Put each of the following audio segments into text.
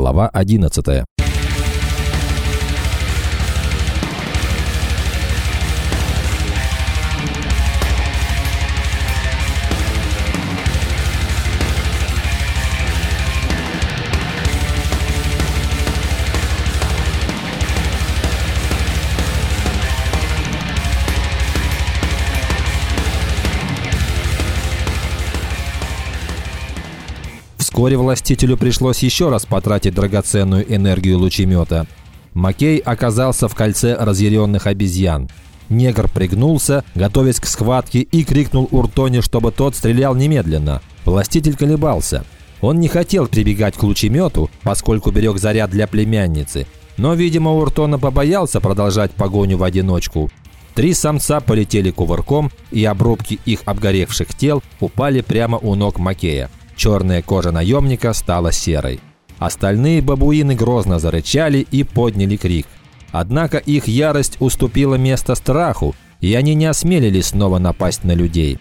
Глава 11. Вскоре властителю пришлось еще раз потратить драгоценную энергию лучемета. Макей оказался в кольце разъяренных обезьян. Негр пригнулся, готовясь к схватке, и крикнул Уртоне, чтобы тот стрелял немедленно. Властитель колебался. Он не хотел прибегать к лучемету, поскольку берег заряд для племянницы. Но, видимо, Уртона побоялся продолжать погоню в одиночку. Три самца полетели кувырком, и обрубки их обгоревших тел упали прямо у ног Макея. Черная кожа наемника стала серой. Остальные бабуины грозно зарычали и подняли крик. Однако их ярость уступила место страху, и они не осмелились снова напасть на людей.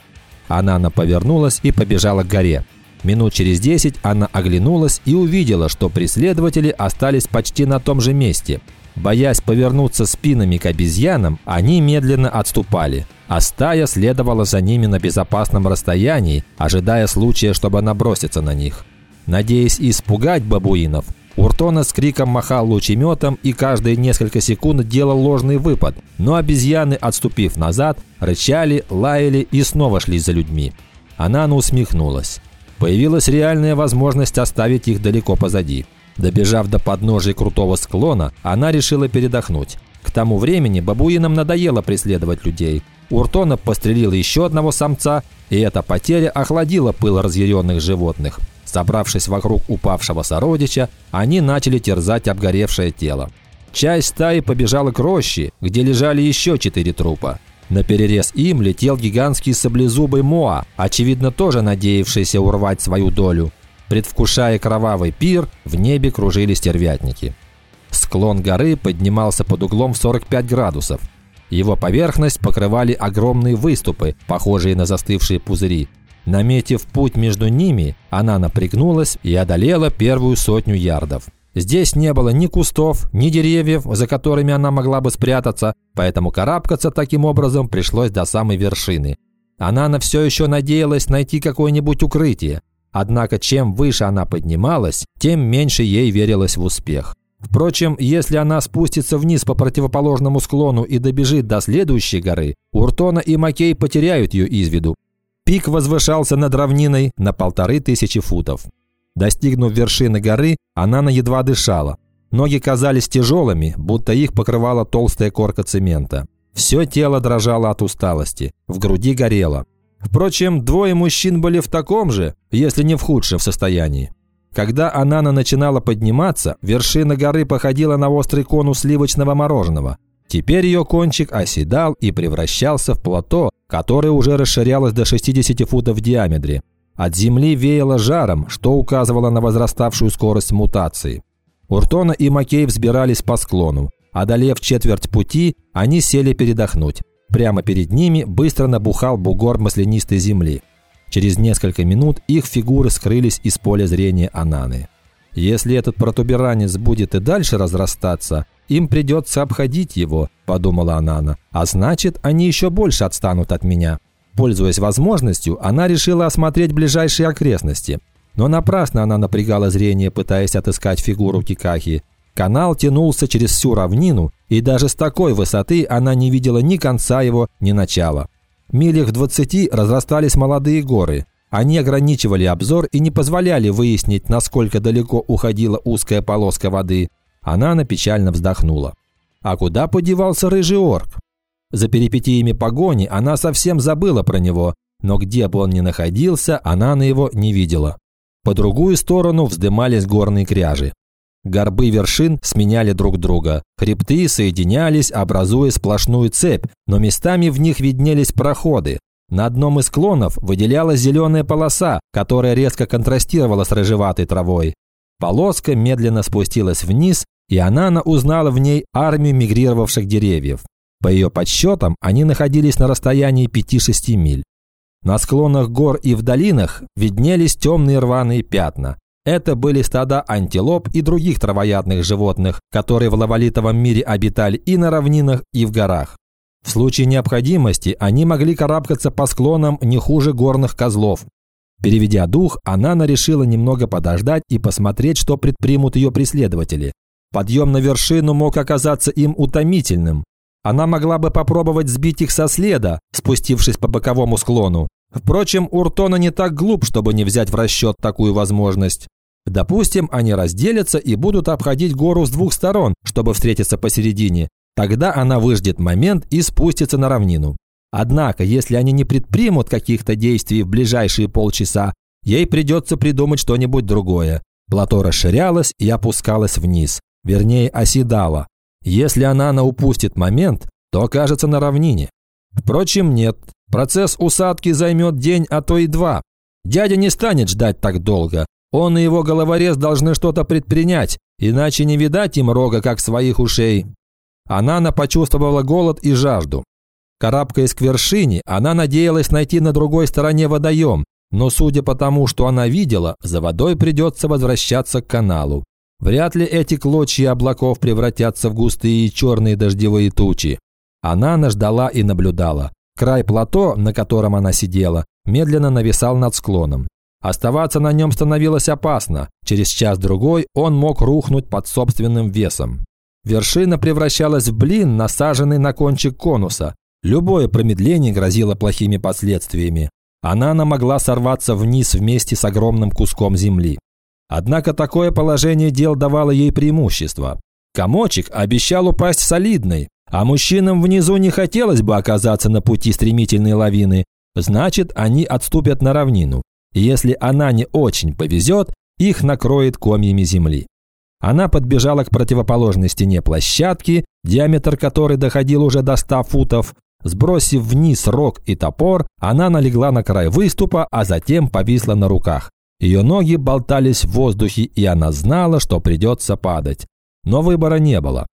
Анана повернулась и побежала к горе. Минут через десять она оглянулась и увидела, что преследователи остались почти на том же месте. Боясь повернуться спинами к обезьянам, они медленно отступали – а стая следовала за ними на безопасном расстоянии, ожидая случая, чтобы наброситься на них. Надеясь испугать бабуинов, Уртона с криком махал лучеметом и каждые несколько секунд делал ложный выпад, но обезьяны, отступив назад, рычали, лаяли и снова шли за людьми. Анана усмехнулась. Появилась реальная возможность оставить их далеко позади. Добежав до подножия крутого склона, она решила передохнуть. К тому времени бабуинам надоело преследовать людей. Уртона пострелил еще одного самца, и эта потеря охладила пыл разъяренных животных. Собравшись вокруг упавшего сородича, они начали терзать обгоревшее тело. Часть стаи побежала к роще, где лежали еще четыре трупа. На перерез им летел гигантский саблезубый Моа, очевидно тоже надеявшийся урвать свою долю. Предвкушая кровавый пир, в небе кружили стервятники. Склон горы поднимался под углом в 45 градусов. Его поверхность покрывали огромные выступы, похожие на застывшие пузыри. Наметив путь между ними, она напрягнулась и одолела первую сотню ярдов. Здесь не было ни кустов, ни деревьев, за которыми она могла бы спрятаться, поэтому карабкаться таким образом пришлось до самой вершины. Она на все еще надеялась найти какое-нибудь укрытие. Однако чем выше она поднималась, тем меньше ей верилось в успех. Впрочем, если она спустится вниз по противоположному склону и добежит до следующей горы, Уртона и Макей потеряют ее из виду. Пик возвышался над равниной на полторы тысячи футов. Достигнув вершины горы, она на едва дышала. Ноги казались тяжелыми, будто их покрывала толстая корка цемента. Все тело дрожало от усталости, в груди горело. Впрочем, двое мужчин были в таком же, если не в худшем состоянии. Когда Анана начинала подниматься, вершина горы походила на острый конус сливочного мороженого. Теперь ее кончик оседал и превращался в плато, которое уже расширялось до 60 футов в диаметре. От земли веяло жаром, что указывало на возраставшую скорость мутации. Уртона и Макей взбирались по склону. Одолев четверть пути, они сели передохнуть. Прямо перед ними быстро набухал бугор маслянистой земли. Через несколько минут их фигуры скрылись из поля зрения Ананы. «Если этот протуберанец будет и дальше разрастаться, им придется обходить его», – подумала Анана. «А значит, они еще больше отстанут от меня». Пользуясь возможностью, она решила осмотреть ближайшие окрестности. Но напрасно она напрягала зрение, пытаясь отыскать фигуру Кикахи. Канал тянулся через всю равнину, и даже с такой высоты она не видела ни конца его, ни начала. Милях в двадцати разрастались молодые горы. Они ограничивали обзор и не позволяли выяснить, насколько далеко уходила узкая полоска воды. Она печально вздохнула. А куда подевался рыжий орк? За перипетиями погони она совсем забыла про него, но где бы он ни находился, она на его не видела. По другую сторону вздымались горные кряжи. Горбы вершин сменяли друг друга. Хребты соединялись, образуя сплошную цепь, но местами в них виднелись проходы. На одном из склонов выделялась зеленая полоса, которая резко контрастировала с рыжеватой травой. Полоска медленно спустилась вниз, и Анана узнала в ней армию мигрировавших деревьев. По ее подсчетам, они находились на расстоянии 5-6 миль. На склонах гор и в долинах виднелись темные рваные пятна. Это были стада антилоп и других травоядных животных, которые в лавалитовом мире обитали и на равнинах, и в горах. В случае необходимости они могли карабкаться по склонам не хуже горных козлов. Переведя дух, Анана решила немного подождать и посмотреть, что предпримут ее преследователи. Подъем на вершину мог оказаться им утомительным. Она могла бы попробовать сбить их со следа, спустившись по боковому склону. Впрочем, Уртона не так глуп, чтобы не взять в расчет такую возможность. Допустим, они разделятся и будут обходить гору с двух сторон, чтобы встретиться посередине. Тогда она выждет момент и спустится на равнину. Однако, если они не предпримут каких-то действий в ближайшие полчаса, ей придется придумать что-нибудь другое. Плато расширялось и опускалось вниз. Вернее, оседало. Если она упустит момент, то окажется на равнине. Впрочем, нет. Процесс усадки займет день, а то и два. Дядя не станет ждать так долго. Он и его головорез должны что-то предпринять, иначе не видать им рога, как своих ушей. Анана почувствовала голод и жажду. Карабкаясь к вершине, она надеялась найти на другой стороне водоем, но судя по тому, что она видела, за водой придется возвращаться к каналу. Вряд ли эти клочья облаков превратятся в густые черные дождевые тучи. Она наждала и наблюдала. Край плато, на котором она сидела, медленно нависал над склоном. Оставаться на нем становилось опасно. Через час-другой он мог рухнуть под собственным весом. Вершина превращалась в блин, насаженный на кончик конуса. Любое промедление грозило плохими последствиями. Она могла сорваться вниз вместе с огромным куском земли. Однако такое положение дел давало ей преимущество. Комочек обещал упасть солидный, а мужчинам внизу не хотелось бы оказаться на пути стремительной лавины. Значит, они отступят на равнину. Если она не очень повезет, их накроет комьями земли. Она подбежала к противоположной стене площадки, диаметр которой доходил уже до 100 футов. Сбросив вниз рог и топор, она налегла на край выступа, а затем повисла на руках. Ее ноги болтались в воздухе, и она знала, что придется падать. Но выбора не было.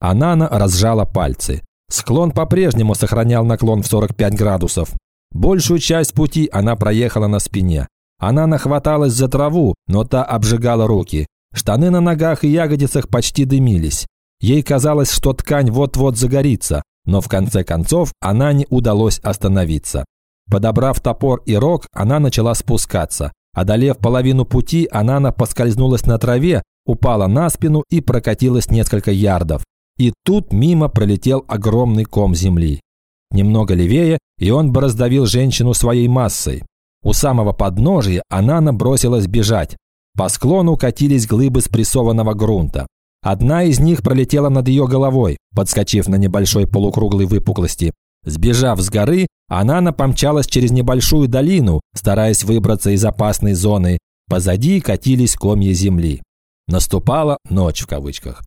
Анана разжала пальцы. Склон по-прежнему сохранял наклон в 45 градусов. Большую часть пути она проехала на спине. Она нахваталась за траву, но та обжигала руки. Штаны на ногах и ягодицах почти дымились. Ей казалось, что ткань вот-вот загорится, но в конце концов она не удалось остановиться. Подобрав топор и рог, она начала спускаться. Одолев половину пути, Анана поскользнулась на траве, упала на спину и прокатилась несколько ярдов. И тут мимо пролетел огромный ком земли. Немного левее, и он бы раздавил женщину своей массой. У самого подножия Анана бросилась бежать. По склону катились глыбы спрессованного грунта. Одна из них пролетела над ее головой, подскочив на небольшой полукруглой выпуклости. Сбежав с горы, она помчалась через небольшую долину, стараясь выбраться из опасной зоны. Позади катились комья земли. Наступала «ночь» в кавычках.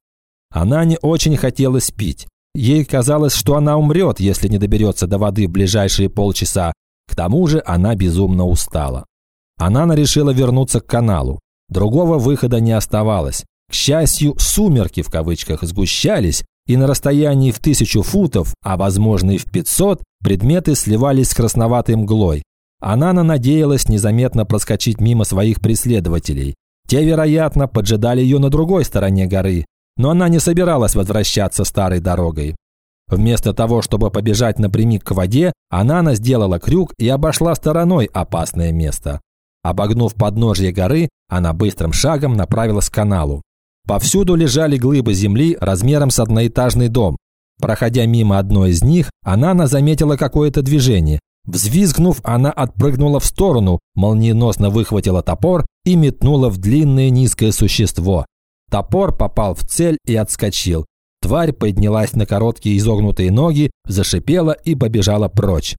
Она не очень хотела спить. Ей казалось, что она умрет, если не доберется до воды в ближайшие полчаса. К тому же она безумно устала. Она решила вернуться к каналу. Другого выхода не оставалось. К счастью, «сумерки» в кавычках сгущались, и на расстоянии в тысячу футов, а возможно и в 500, предметы сливались с красноватой мглой. Анана надеялась незаметно проскочить мимо своих преследователей. Те, вероятно, поджидали ее на другой стороне горы, но она не собиралась возвращаться старой дорогой. Вместо того, чтобы побежать напрямик к воде, Анана сделала крюк и обошла стороной опасное место. Обогнув подножье горы, она быстрым шагом направилась к каналу. Повсюду лежали глыбы земли размером с одноэтажный дом. Проходя мимо одной из них, Анана заметила какое-то движение. Взвизгнув, она отпрыгнула в сторону, молниеносно выхватила топор и метнула в длинное низкое существо. Топор попал в цель и отскочил. Тварь поднялась на короткие изогнутые ноги, зашипела и побежала прочь.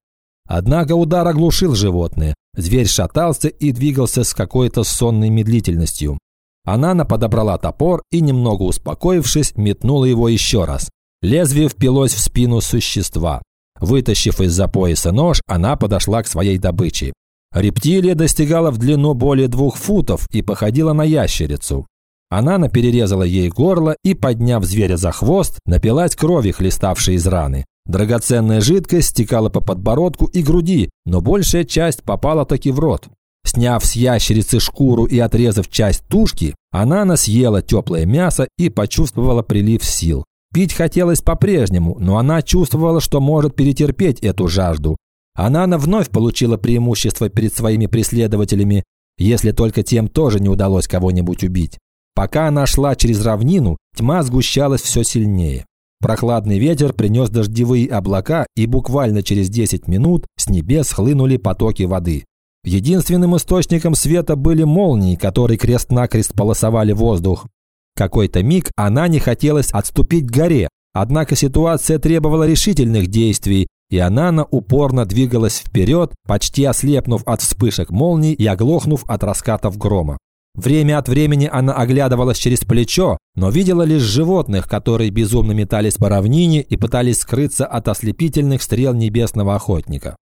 Однако удар оглушил животное. Зверь шатался и двигался с какой-то сонной медлительностью. Анана подобрала топор и, немного успокоившись, метнула его еще раз. Лезвие впилось в спину существа. Вытащив из-за пояса нож, она подошла к своей добыче. Рептилия достигала в длину более двух футов и походила на ящерицу. Анана перерезала ей горло и, подняв зверя за хвост, напилась крови, хлеставшей из раны. Драгоценная жидкость стекала по подбородку и груди, но большая часть попала таки в рот. Сняв с ящерицы шкуру и отрезав часть тушки, Анана съела теплое мясо и почувствовала прилив сил. Пить хотелось по-прежнему, но она чувствовала, что может перетерпеть эту жажду. Анана вновь получила преимущество перед своими преследователями, если только тем тоже не удалось кого-нибудь убить. Пока она шла через равнину, тьма сгущалась все сильнее. Прохладный ветер принес дождевые облака, и буквально через 10 минут с небес хлынули потоки воды. Единственным источником света были молнии, которые крест-накрест полосовали воздух. Какой-то миг она не хотелось отступить к горе, однако ситуация требовала решительных действий, и Анана упорно двигалась вперед, почти ослепнув от вспышек молний и оглохнув от раскатов грома. Время от времени она оглядывалась через плечо, но видела лишь животных, которые безумно метались по равнине и пытались скрыться от ослепительных стрел небесного охотника.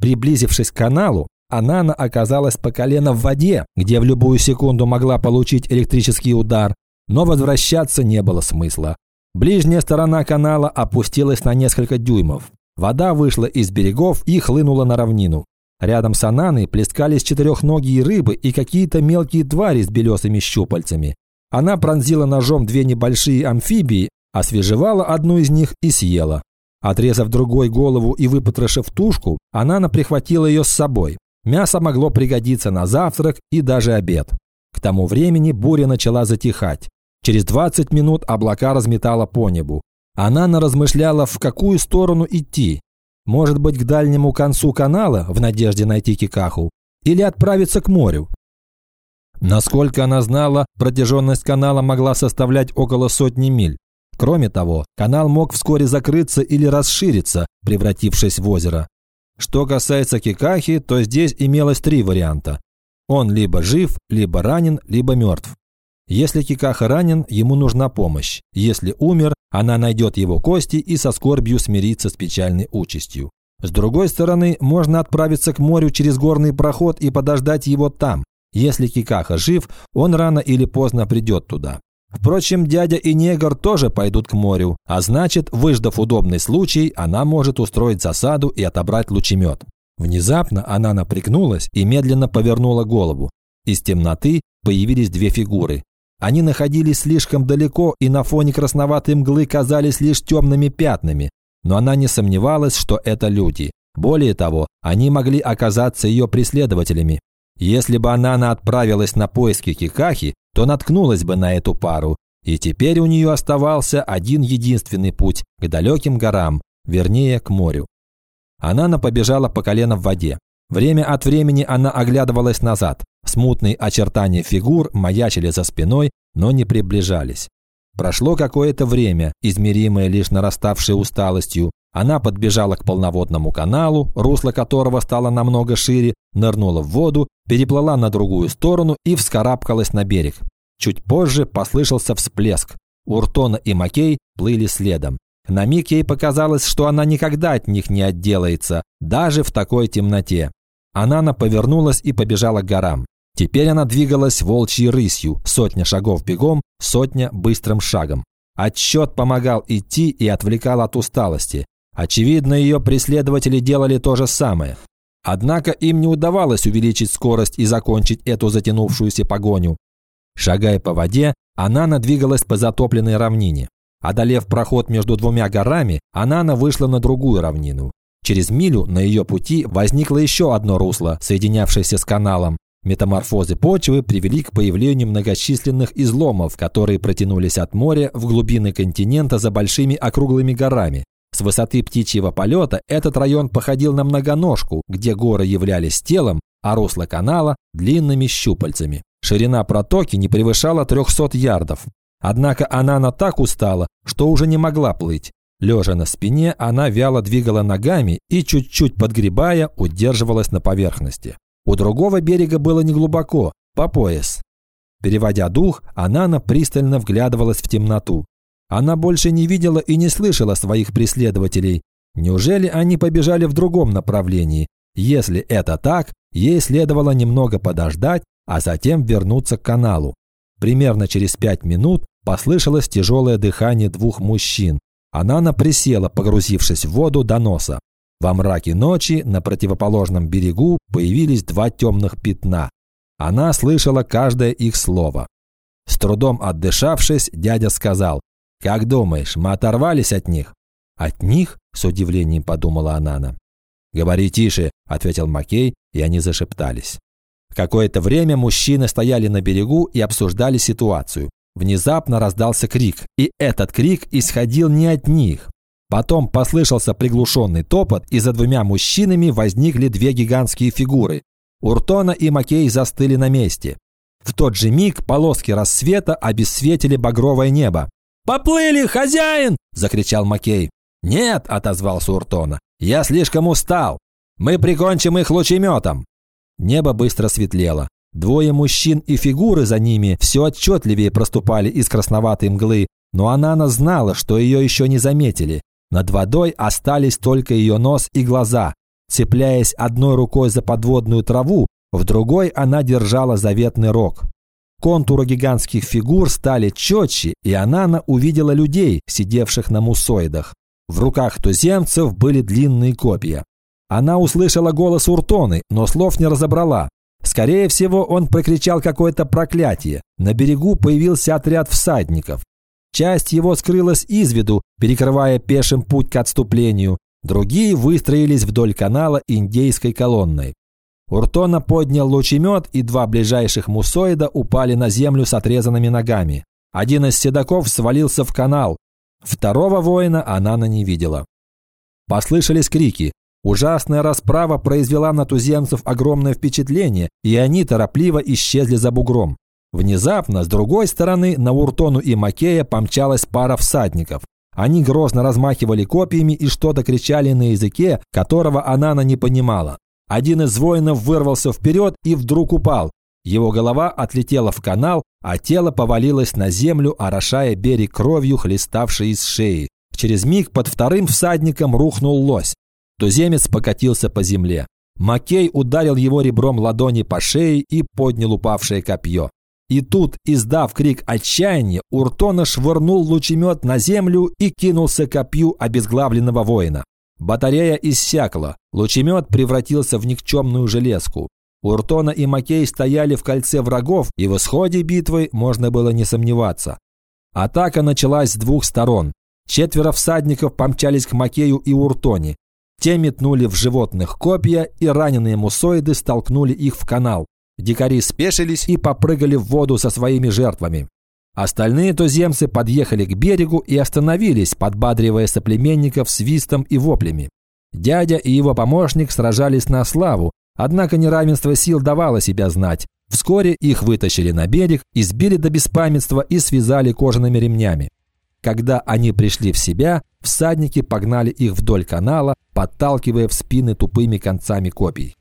Приблизившись к каналу, Анана оказалась по колено в воде, где в любую секунду могла получить электрический удар, но возвращаться не было смысла. Ближняя сторона канала опустилась на несколько дюймов. Вода вышла из берегов и хлынула на равнину. Рядом с Ананой плескались четырехногие рыбы и какие-то мелкие твари с белесыми щупальцами. Она пронзила ножом две небольшие амфибии, освежевала одну из них и съела. Отрезав другой голову и выпотрошив тушку, Анана прихватила ее с собой. Мясо могло пригодиться на завтрак и даже обед. К тому времени буря начала затихать. Через 20 минут облака разметало по небу. Она наразмышляла, в какую сторону идти. Может быть, к дальнему концу канала, в надежде найти Кикаху, или отправиться к морю. Насколько она знала, протяженность канала могла составлять около сотни миль. Кроме того, канал мог вскоре закрыться или расшириться, превратившись в озеро. Что касается Кикахи, то здесь имелось три варианта. Он либо жив, либо ранен, либо мертв. Если Кикаха ранен, ему нужна помощь. Если умер, она найдет его кости и со скорбью смирится с печальной участью. С другой стороны, можно отправиться к морю через горный проход и подождать его там. Если Кикаха жив, он рано или поздно придет туда. Впрочем, дядя и негр тоже пойдут к морю, а значит, выждав удобный случай, она может устроить засаду и отобрать лучемет. Внезапно она напрягнулась и медленно повернула голову. Из темноты появились две фигуры. Они находились слишком далеко и на фоне красноватой мглы казались лишь темными пятнами, но она не сомневалась, что это люди. Более того, они могли оказаться ее преследователями. Если бы она отправилась на поиски Кикахи, то наткнулась бы на эту пару, и теперь у нее оставался один единственный путь к далеким горам, вернее, к морю. Она побежала по колено в воде. Время от времени она оглядывалась назад. Смутные очертания фигур маячили за спиной, но не приближались. Прошло какое-то время, измеримое лишь нараставшей усталостью. Она подбежала к полноводному каналу, русло которого стало намного шире, нырнула в воду, переплыла на другую сторону и вскарабкалась на берег. Чуть позже послышался всплеск. Уртона и Макей плыли следом. На миг ей показалось, что она никогда от них не отделается, даже в такой темноте. Анана повернулась и побежала к горам. Теперь она двигалась волчьей рысью, сотня шагов бегом, сотня быстрым шагом. Отсчет помогал идти и отвлекал от усталости. Очевидно, ее преследователи делали то же самое. Однако им не удавалось увеличить скорость и закончить эту затянувшуюся погоню. Шагая по воде, она надвигалась по затопленной равнине. Одолев проход между двумя горами, Анана вышла на другую равнину. Через милю на ее пути возникло еще одно русло, соединявшееся с каналом. Метаморфозы почвы привели к появлению многочисленных изломов, которые протянулись от моря в глубины континента за большими округлыми горами. С высоты птичьего полета этот район походил на многоножку, где горы являлись телом, а русло канала – длинными щупальцами. Ширина протоки не превышала 300 ярдов. Однако Анана так устала, что уже не могла плыть. Лежа на спине, она вяло двигала ногами и, чуть-чуть подгребая, удерживалась на поверхности. У другого берега было неглубоко, по пояс. Переводя дух, Анана пристально вглядывалась в темноту. Она больше не видела и не слышала своих преследователей. Неужели они побежали в другом направлении? Если это так, ей следовало немного подождать, а затем вернуться к каналу. Примерно через пять минут послышалось тяжелое дыхание двух мужчин. Анана присела, погрузившись в воду до носа. Во мраке ночи на противоположном берегу появились два темных пятна. Она слышала каждое их слово. С трудом отдышавшись, дядя сказал, «Как думаешь, мы оторвались от них?» «От них?» – с удивлением подумала Анана. «Говори тише», – ответил Макей, и они зашептались. Какое-то время мужчины стояли на берегу и обсуждали ситуацию. Внезапно раздался крик, и этот крик исходил не от них. Потом послышался приглушенный топот, и за двумя мужчинами возникли две гигантские фигуры. Уртона и Макей застыли на месте. В тот же миг полоски рассвета обесцветили багровое небо. «Поплыли, хозяин!» – закричал Макей. «Нет!» – отозвался Уртона. «Я слишком устал. Мы прикончим их лучеметом!» Небо быстро светлело. Двое мужчин и фигуры за ними все отчетливее проступали из красноватой мглы, но Анана знала, что ее еще не заметили. Над водой остались только ее нос и глаза. Цепляясь одной рукой за подводную траву, в другой она держала заветный рог. Контуры гигантских фигур стали четче, и Анана увидела людей, сидевших на мусоидах. В руках туземцев были длинные копья. Она услышала голос Уртоны, но слов не разобрала. Скорее всего, он прокричал какое-то проклятие. На берегу появился отряд всадников. Часть его скрылась из виду, перекрывая пешим путь к отступлению. Другие выстроились вдоль канала индейской колонной. Уртона поднял лучемет, и два ближайших мусоида упали на землю с отрезанными ногами. Один из седаков свалился в канал. Второго воина она не видела. Послышались крики. Ужасная расправа произвела на туземцев огромное впечатление, и они торопливо исчезли за бугром. Внезапно, с другой стороны, на Уртону и Макея помчалась пара всадников. Они грозно размахивали копьями и что-то кричали на языке, которого Анана не понимала. Один из воинов вырвался вперед и вдруг упал. Его голова отлетела в канал, а тело повалилось на землю, орошая берег кровью, хлеставшей из шеи. Через миг под вторым всадником рухнул лось. Туземец покатился по земле. Макей ударил его ребром ладони по шее и поднял упавшее копье. И тут, издав крик отчаяния, Уртона швырнул лучемет на землю и кинулся копью обезглавленного воина. Батарея иссякла, лучемет превратился в никчемную железку. Уртона и Макей стояли в кольце врагов, и в исходе битвы можно было не сомневаться. Атака началась с двух сторон. Четверо всадников помчались к Макею и Уртоне. Те метнули в животных копья, и раненые мусоиды столкнули их в канал. Дикари спешились и попрыгали в воду со своими жертвами. Остальные туземцы подъехали к берегу и остановились, подбадривая соплеменников свистом и воплями. Дядя и его помощник сражались на славу, однако неравенство сил давало себя знать. Вскоре их вытащили на берег, избили до беспамятства и связали кожаными ремнями. Когда они пришли в себя, всадники погнали их вдоль канала, подталкивая в спины тупыми концами копий.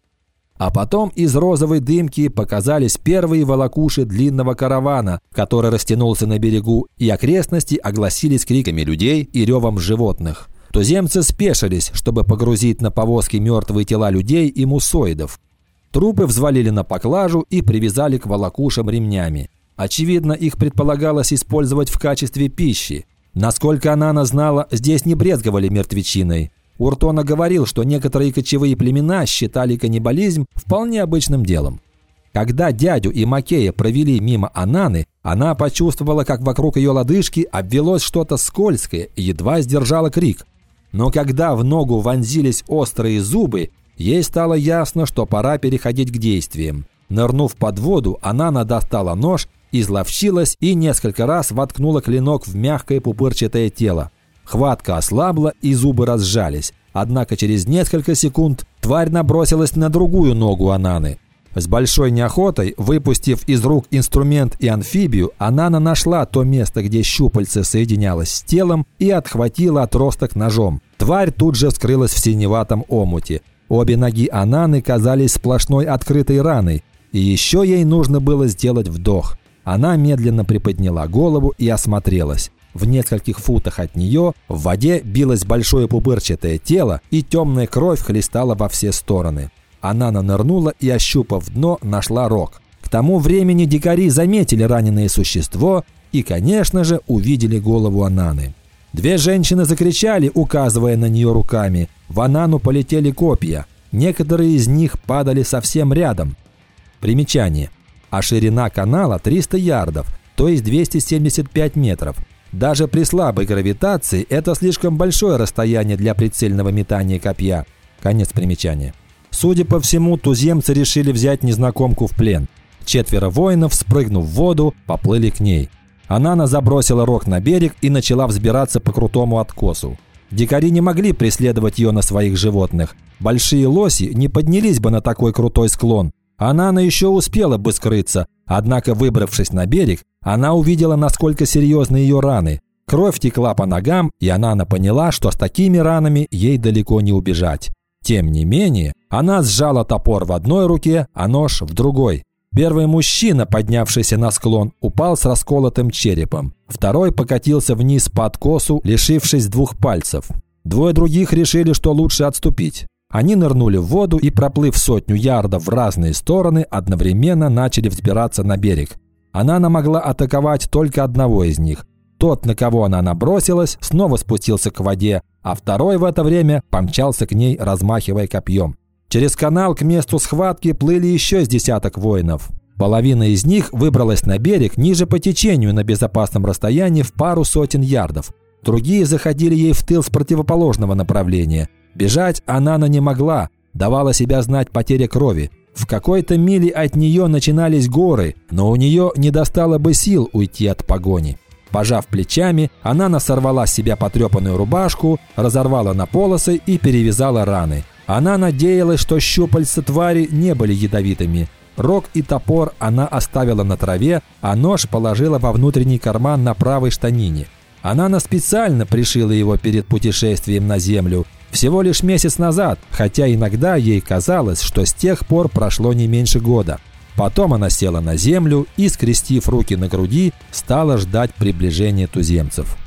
А потом из розовой дымки показались первые волокуши длинного каравана, который растянулся на берегу, и окрестности огласились криками людей и ревом животных. Туземцы спешились, чтобы погрузить на повозки мертвые тела людей и мусоидов. Трупы взвалили на поклажу и привязали к волокушам ремнями. Очевидно, их предполагалось использовать в качестве пищи. Насколько Анана знала, здесь не брезговали мертвечиной. Уртона говорил, что некоторые кочевые племена считали каннибализм вполне обычным делом. Когда дядю и Макея провели мимо Ананы, она почувствовала, как вокруг ее лодыжки обвелось что-то скользкое и едва сдержала крик. Но когда в ногу вонзились острые зубы, ей стало ясно, что пора переходить к действиям. Нырнув под воду, Анана достала нож, изловчилась и несколько раз воткнула клинок в мягкое пупырчатое тело. Хватка ослабла и зубы разжались. Однако через несколько секунд тварь набросилась на другую ногу Ананы. С большой неохотой, выпустив из рук инструмент и амфибию, Анана нашла то место, где щупальце соединялось с телом и отхватила отросток ножом. Тварь тут же скрылась в синеватом омуте. Обе ноги Ананы казались сплошной открытой раной, и еще ей нужно было сделать вдох. Она медленно приподняла голову и осмотрелась. В нескольких футах от нее в воде билось большое пупырчатое тело, и темная кровь хлестала во все стороны. Она нанырнула и, ощупав дно, нашла рог. К тому времени дикари заметили раненое существо и, конечно же, увидели голову Ананы. Две женщины закричали, указывая на нее руками. В Анану полетели копья. Некоторые из них падали совсем рядом. Примечание. А ширина канала 300 ярдов, то есть 275 метров. Даже при слабой гравитации это слишком большое расстояние для прицельного метания копья. Конец примечания. Судя по всему, туземцы решили взять незнакомку в плен. Четверо воинов, спрыгнув в воду, поплыли к ней. Анана забросила рог на берег и начала взбираться по крутому откосу. Дикари не могли преследовать ее на своих животных. Большие лоси не поднялись бы на такой крутой склон. Анана еще успела бы скрыться, однако, выбравшись на берег, она увидела, насколько серьезны ее раны. Кровь текла по ногам, и Анана поняла, что с такими ранами ей далеко не убежать. Тем не менее, она сжала топор в одной руке, а нож в другой. Первый мужчина, поднявшийся на склон, упал с расколотым черепом. Второй покатился вниз по откосу, лишившись двух пальцев. Двое других решили, что лучше отступить. Они нырнули в воду и, проплыв сотню ярдов в разные стороны, одновременно начали взбираться на берег. Она могла атаковать только одного из них. Тот, на кого она набросилась, снова спустился к воде, а второй в это время помчался к ней, размахивая копьем. Через канал к месту схватки плыли еще с десяток воинов. Половина из них выбралась на берег ниже по течению на безопасном расстоянии в пару сотен ярдов. Другие заходили ей в тыл с противоположного направления. Бежать она не могла, давала себя знать потеря крови. В какой-то миле от нее начинались горы, но у нее не достало бы сил уйти от погони. Пожав плечами, она сорвала с себя потрепанную рубашку, разорвала на полосы и перевязала раны. Она надеялась, что щупальца твари не были ядовитыми. Рог и топор она оставила на траве, а нож положила во внутренний карман на правой штанине. Она специально пришила его перед путешествием на землю, всего лишь месяц назад, хотя иногда ей казалось, что с тех пор прошло не меньше года. Потом она села на землю и, скрестив руки на груди, стала ждать приближения туземцев.